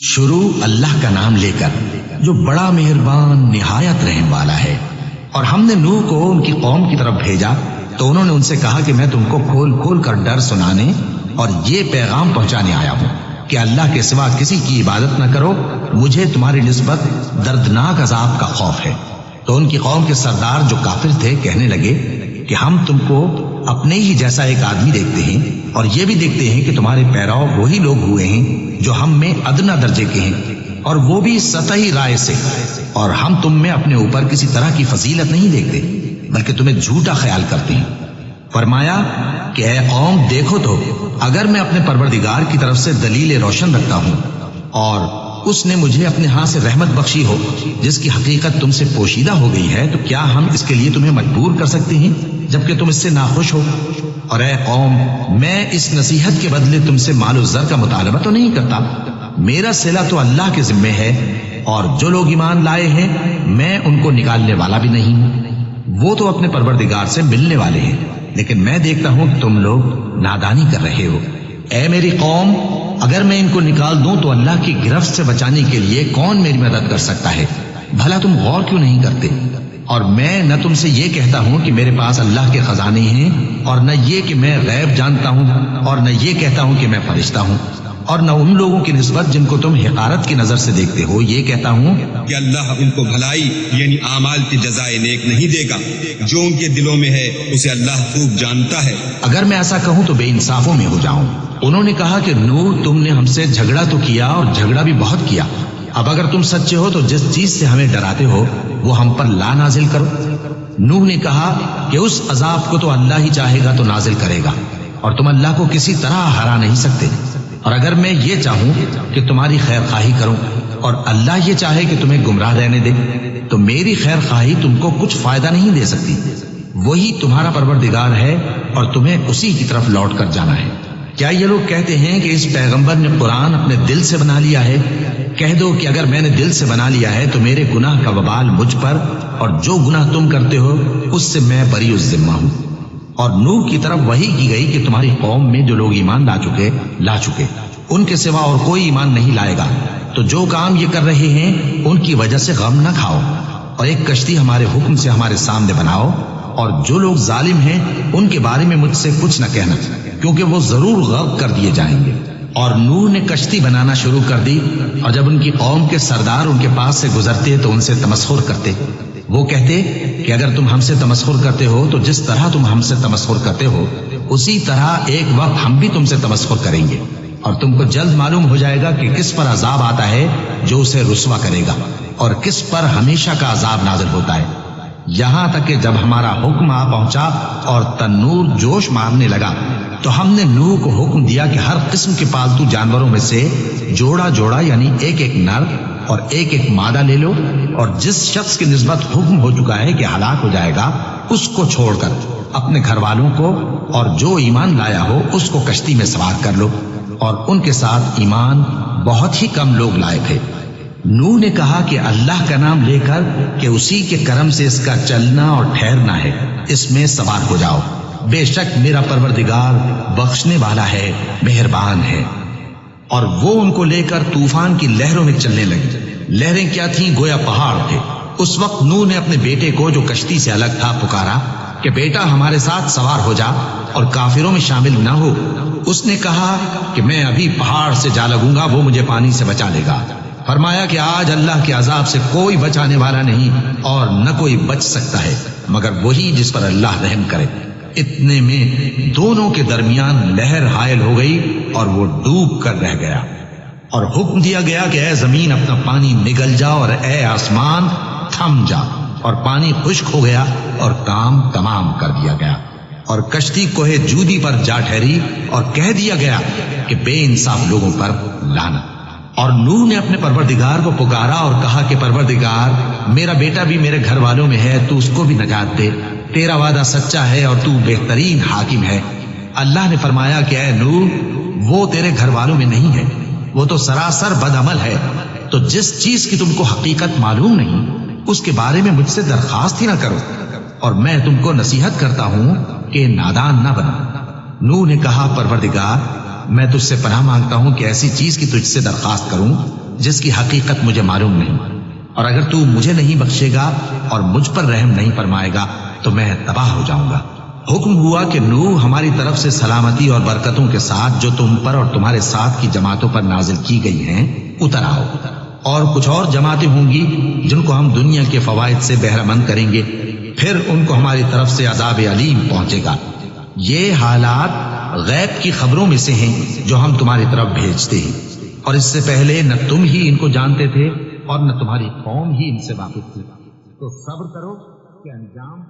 شروع اللہ کا نام لے کر جو بڑا مہربان نہایت رحم والا ہے۔ اور ہم نے نوح کو ان کی قوم کی طرف بھیجا تو انہوں نے ان سے کہا کہ میں تم کو کھول کھول کر ڈر سنانے اور یہ پیغام پہنچانے آیا ہوں کہ اللہ کے سوا کسی کی عبادت نہ کرو۔ مجھے تمہاری نسبت دردناک عذاب کا خوف ہے۔ تو ان کی قوم کے سردار جو کافر تھے کہنے لگے کہ ہم تم کو اپنے ہی جیسا ایک آدمی دیکھتے ہیں اور یہ بھی دیکھتے ہیں کہ تمہارے پیراؤ وہی لوگ ہوئے ہیں جو ہم میں ادنا درجے کے ہیں اور وہ بھی سطحی رائے سے اور ہم تم میں اپنے اوپر کسی طرح کی فضیلت نہیں دیکھتے بلکہ تمہیں جھوٹا خیال کرتے ہیں۔ فرمایا کہ اے قوم، دیکھو تو، اگر میں اپنے پروردگار کی طرف سے دلیل روشن رکھتا ہوں اور اس نے مجھے اپنے ہاں سے رحمت بخشی ہو، جس کی حقیقت تم سے پوشیدہ ہو گئی ہے، تو کیا ہم اس کے لیے تمہیں مجبور کر سکتے ہیں؟ جبکہ تم اس سے ناخوش ہو۔ اور اے قوم، میں اس نصیحت کے بدلے تم سے مال و زر کا مطالبہ تو نہیں کرتا۔ میرا سلا تو اللہ کے ذمے ہے، اور جو لوگ ایمان لائے ہیں، میں ان کو نکالنے والا بھی نہیں ہوں۔ وہ تو اپنے پروردگار سے ملنے والے ہیں۔ لیکن میں دیکھتا ہوں کہ تم لوگ نادانی کر رہے ہو۔ اے میری قوم، اگر میں ان کو نکال دوں تو اللہ کی گرفت سے بچانے کے لیے کون میری مدد کر سکتا ہے؟ بھلا تم غور کیوں نہیں کرتے؟ اور میں نہ تم سے یہ کہتا ہوں کہ میرے پاس اللہ کے خزانے ہیں اور نہ یہ کہ میں غیب جانتا ہوں اور نہ یہ کہتا ہوں کہ میں فرشتہ ہوں اور نہ ان لوگوں کی نسبت جن کو تم حقارت کی نظر سے دیکھتے ہو یہ کہتا ہوں کہ اللہ ان کو بھلائی یعنی اعمال کی جزائے نیک نہیں دے گا۔ جو ان کے دلوں میں ہے اسے اللہ خوب جانتا ہے۔ اگر میں ایسا کہوں تو بے انصافوں میں ہو جاؤں۔ انہوں نے کہا کہ نور تم نے ہم سے جھگڑا تو کیا اور جھگڑا بھی بہت کیا۔ اب اگر تم سچے ہو تو جس چیز سے ہمیں ڈراتے ہو، وہ ہم پر لا نازل کرو۔ نوح نے کہا کہ اس عذاب کو تو اللہ ہی چاہے گا تو نازل کرے گا، اور تم اللہ کو کسی طرح ہرا نہیں سکتے۔ اور اگر میں یہ چاہوں کہ تمہاری خیر خواہی کروں، اور اللہ یہ چاہے کہ تمہیں گمراہ رہنے دے، تو میری خیر خواہی تم کو کچھ فائدہ نہیں دے سکتی۔ وہی تمہارا پروردگار ہے اور تمہیں اسی کی طرف لوٹ کر جانا ہے۔ کیا یہ لوگ کہتے ہیں کہ اس پیغمبر نے قرآن اپنے دل سے بنا لیا ہے؟ کہہ دو کہ اگر میں نے دل سے بنا لیا ہے تو میرے گناہ کا وبال مجھ پر، اور جو گناہ تم کرتے ہو، اس سے میں بری اس ذمہ ہوں۔ اور نوح کی طرف وہی کی گئی کہ تمہاری قوم میں جو لوگ ایمان لا چکے لا چکے۔ ان کے سوا اور کوئی ایمان نہیں لائے گا۔ تو جو کام یہ کر رہے ہیں، ان کی وجہ سے غم نہ کھاؤ۔ اور ایک کشتی ہمارے حکم سے ہمارے سامنے بناؤ۔ اور جو لوگ ظالم ہیں، ان کے بارے میں مجھ سے کچھ نہ کہنا، کیونکہ وہ ضرور غرق کر دیے جائیں گے۔ اور نور نے کشتی بنانا شروع کر دی، اور جب ان کی قوم کے سردار ان کے پاس سے گزرتے تو ان سے تمسخر کرتے۔ وہ کہتے کہ اگر تم ہم سے تمسخر کرتے ہو، تو جس طرح تم ہم سے تمسخر کرتے ہو، اسی طرح ایک وقت ہم بھی تم سے تمسخر کریں گے۔ اور تم کو جلد معلوم ہو جائے گا کہ کس پر عذاب آتا ہے جو اسے رسوا کرے گا، اور کس پر ہمیشہ کا عذاب نازل ہوتا ہے۔ یہاں تک کہ جب ہمارا حکم آ پہنچا اور تنور جوش مارنے لگا، تو ہم نے نو کو حکم دیا کہ ہر قسم کے پالتو جانوروں میں سے جوڑا جوڑا یعنی ایک ایک نر اور ایک ایک مادہ لے لو اور جس شخص کی نسبت حکم ہو چکا ہے کہ ہلاک ہو جائے گا، اس کو چھوڑ کر اپنے گھر والوں کو اور جو ایمان لایا ہو، اس کو کشتی میں سوار کر لو اور ان کے ساتھ ایمان بہت ہی کم لوگ لائے تھے۔ نو نے کہا کہ اللہ کا نام لے کر کہ اسی کے کرم سے اس کا چلنا اور ٹھہرنا ہے۔ اس میں سوار ہو جاؤ۔ بے شک میرا پروردگار بخشنے والا ہے، مہربان ہے۔ اور وہ ان کو لے کر طوفان کی لہروں میں چلنے لگی۔ لہریں کیا تھیں؟ گویا پہاڑ تھے۔ اس وقت نو نے اپنے بیٹے کو جو کشتی سے الگ تھا پکارا کہ بیٹا ہمارے ساتھ سوار ہو جا اور کافروں میں شامل نہ ہو۔ اس نے کہا کہ میں ابھی پہاڑ سے جا لگوں گا، وہ مجھے پانی سے بچا لے گا۔ فرمایا کہ آج اللہ کے عذاب سے کوئی بچانے والا نہیں اور نہ کوئی بچ سکتا ہے، مگر وہی جس پر اللہ رحم کرے۔ اتنے میں دونوں کے درمیان لہر حائل ہو گئی اور وہ ڈوب کر رہ گیا۔ اور حکم دیا گیا کہ اے زمین، اپنا پانی نگل جا اور اے آسمان، تھم جا۔ اور پانی خشک ہو گیا اور کام تمام کر دیا گیا۔ اور کشتی کوہ جودی پر جا ٹھہری اور کہہ دیا گیا کہ بے انصاف لوگوں پر لانا اور نور نے اپنے پروردگار کو پکارا اور کہا کہ پروردگار، میرا بیٹا بھی میرے گھر والوں میں ہے، تو اس کو بھی نجات دے۔ تیرا وعدہ سچا ہے اور تو بہترین حاکم ہے۔ اللہ نے فرمایا کہ اے نور وہ تیرے گھر والوں میں نہیں ہے، وہ تو سراسر بد عمل ہے۔ تو جس چیز کی تم کو حقیقت معلوم نہیں، اس کے بارے میں مجھ سے درخواست ہی نہ کرو۔ اور میں تم کو نصیحت کرتا ہوں کہ نادان نہ بنا نور نے کہا، پروردگار، میں تجھ سے پناہ مانگتا ہوں کہ ایسی چیز کی تجھ سے درخواست کروں جس کی حقیقت مجھے معلوم نہیں۔ اور اگر تو مجھے نہیں بخشے گا اور مجھ پر رحم نہیں فرمائے گا، تو میں تباہ ہو جاؤں گا۔ حکم ہوا کہ نو ہماری طرف سے سلامتی اور برکتوں کے ساتھ جو تم پر اور تمہارے ساتھ کی جماعتوں پر نازل کی گئی ہیں، اتر آؤ۔ اور کچھ اور جماعتیں ہوں گی جن کو ہم دنیا کے فوائد سے بہرہ مند کریں گے، پھر ان کو ہماری طرف سے عذاب علیم پہنچے گا۔ یہ حالات غیب کی خبروں میں سے ہیں جو ہم تمہاری طرف بھیجتے ہیں۔ اور اس سے پہلے نہ تم ہی ان کو جانتے تھے اور نہ تمہاری قوم ہی ان سے واقف تھی۔ تو صبر کرو کہ انجام